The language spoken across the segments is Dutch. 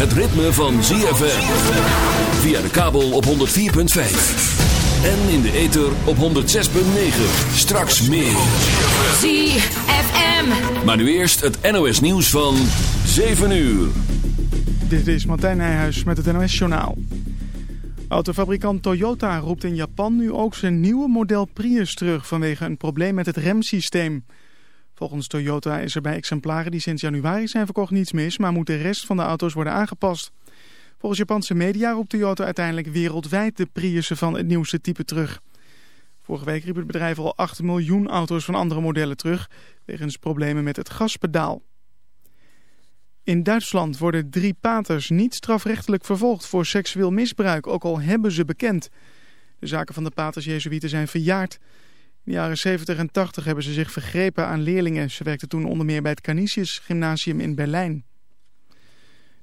het ritme van ZFM. Via de kabel op 104.5. En in de ether op 106.9. Straks meer. ZFM. Maar nu eerst het NOS nieuws van 7 uur. Dit is Martijn Nijhuis met het NOS-journaal. Autofabrikant Toyota roept in Japan nu ook zijn nieuwe model Prius terug vanwege een probleem met het remsysteem. Volgens Toyota is er bij exemplaren die sinds januari zijn verkocht niets mis, maar moet de rest van de auto's worden aangepast. Volgens Japanse media roept Toyota uiteindelijk wereldwijd de Priussen van het nieuwste type terug. Vorige week riep het bedrijf al 8 miljoen auto's van andere modellen terug, wegens problemen met het gaspedaal. In Duitsland worden drie paters niet strafrechtelijk vervolgd voor seksueel misbruik, ook al hebben ze bekend. De zaken van de paters Jezuïeten zijn verjaard. In de jaren 70 en 80 hebben ze zich vergrepen aan leerlingen. Ze werkten toen onder meer bij het Canisius Gymnasium in Berlijn.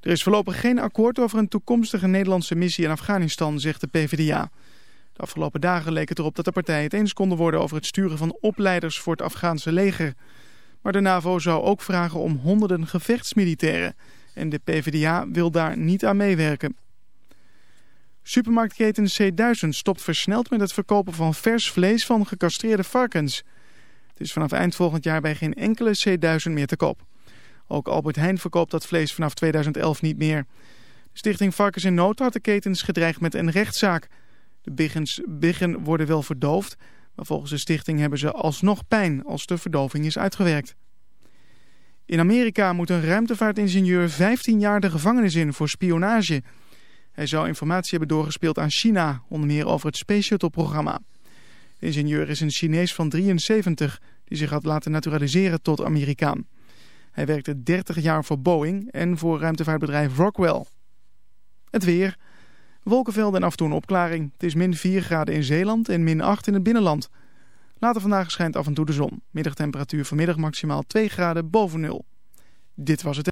Er is voorlopig geen akkoord over een toekomstige Nederlandse missie in Afghanistan, zegt de PvdA. De afgelopen dagen leek het erop dat de partijen het eens konden worden over het sturen van opleiders voor het Afghaanse leger. Maar de NAVO zou ook vragen om honderden gevechtsmilitairen. En de PvdA wil daar niet aan meewerken. Supermarktketen C1000 stopt versneld met het verkopen van vers vlees van gecastreerde varkens. Het is vanaf eind volgend jaar bij geen enkele C1000 meer te koop. Ook Albert Heijn verkoopt dat vlees vanaf 2011 niet meer. De stichting Varkens in Nood had de ketens gedreigd met een rechtszaak. De biggens, biggen worden wel verdoofd, maar volgens de stichting hebben ze alsnog pijn als de verdoving is uitgewerkt. In Amerika moet een ruimtevaartingenieur 15 jaar de gevangenis in voor spionage. Hij zou informatie hebben doorgespeeld aan China, onder meer over het Space Shuttle-programma. De ingenieur is een Chinees van 73 die zich had laten naturaliseren tot Amerikaan. Hij werkte 30 jaar voor Boeing en voor ruimtevaartbedrijf Rockwell. Het weer. Wolkenvelden en af en toe een opklaring. Het is min 4 graden in Zeeland en min 8 in het binnenland. Later vandaag schijnt af en toe de zon. Middagtemperatuur vanmiddag maximaal 2 graden boven nul. Dit was het.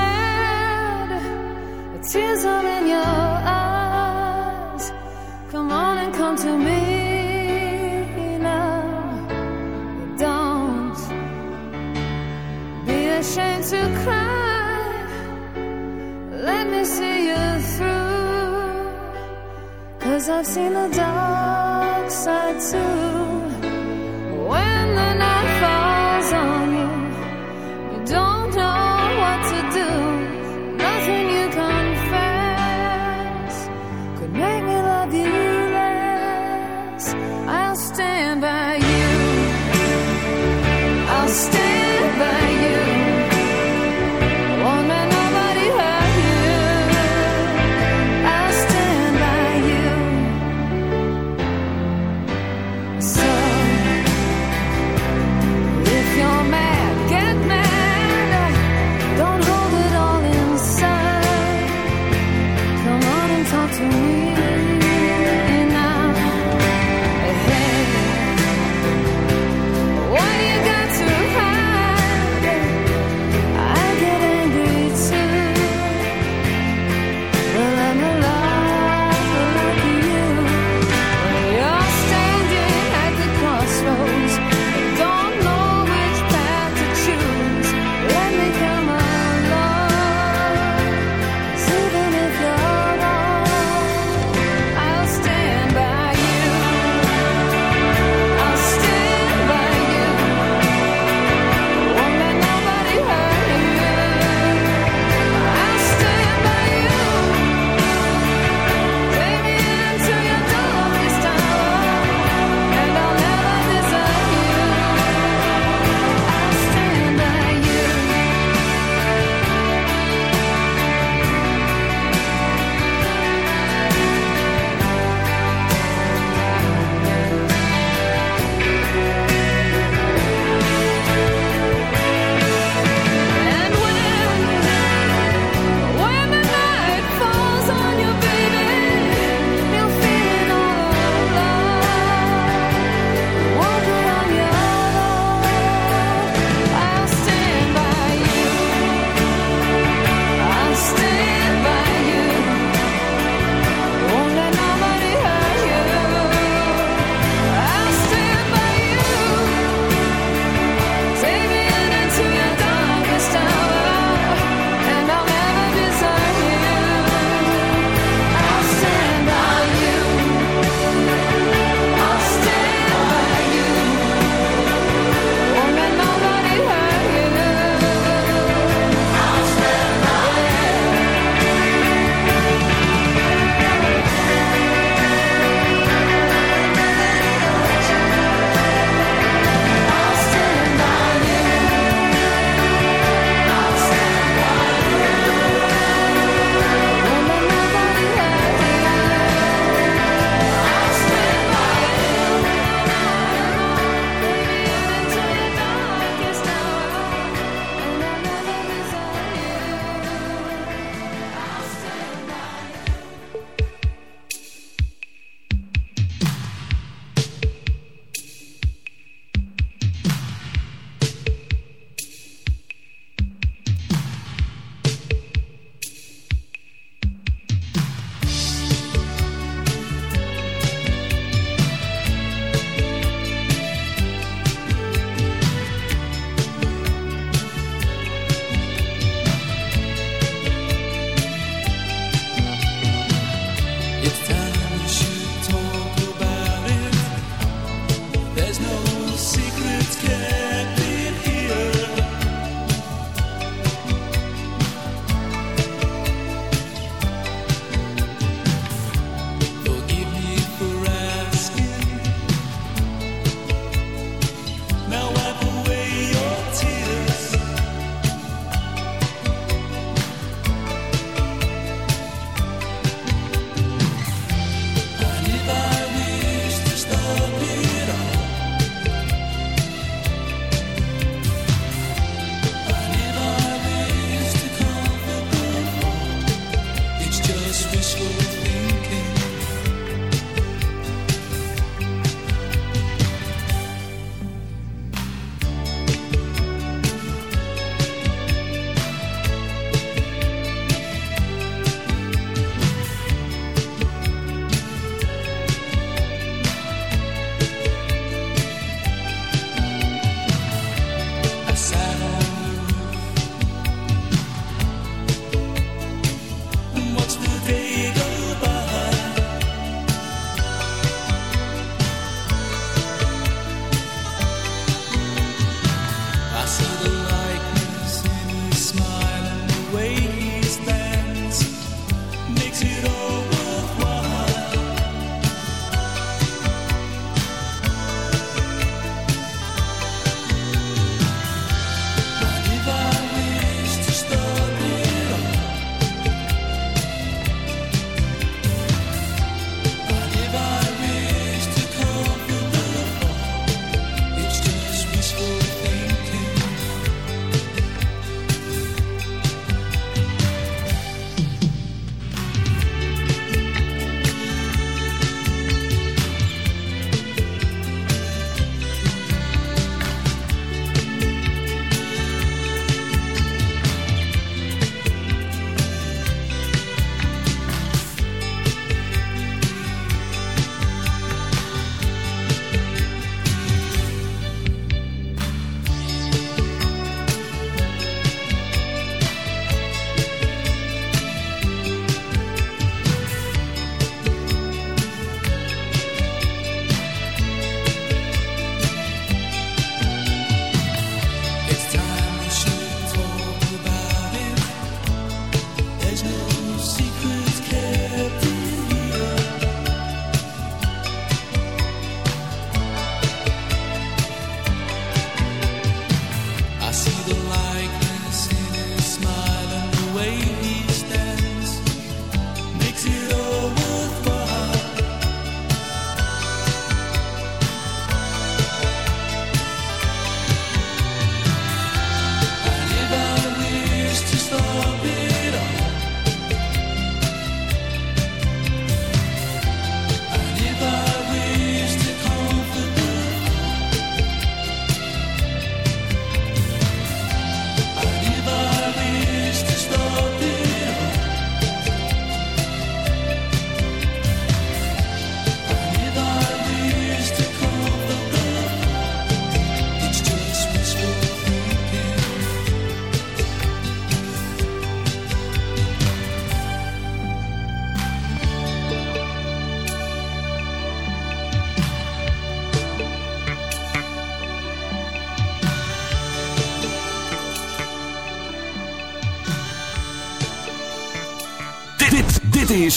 The in your eyes. Come on and come to me now. Don't be ashamed to cry. Let me see you through. Cause I've seen the dark side too.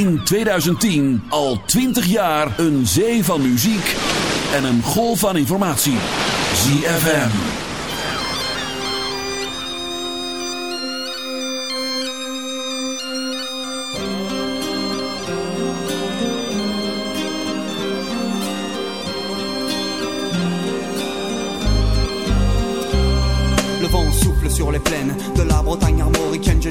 In 2010 al 20 jaar een zee van muziek en een golf van informatie. ZFM. Le vent souffle sur les plaines de la Bretagne armoricaine. Je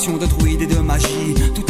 Génération de druides et de magie. Tout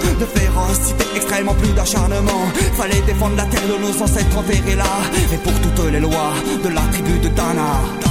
De férocité extrêmement plus d'acharnement. Fallait défendre la terre de nos ancêtres enterrés là. Et pour toutes les lois de la tribu de Dana.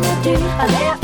gonna do. I left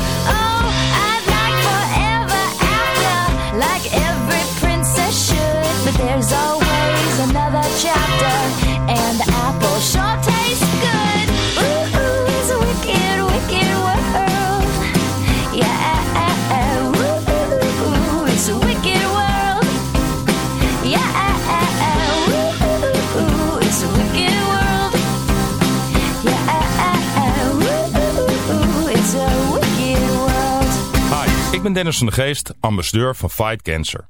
Another chapter, and apple tastes good. Ooh, world. Yeah, it's a world. Yeah, world. World. Hi, ik ben Dennis van de Geest, ambassadeur van Fight Cancer.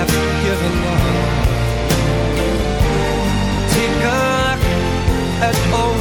Have given up. Take a look at all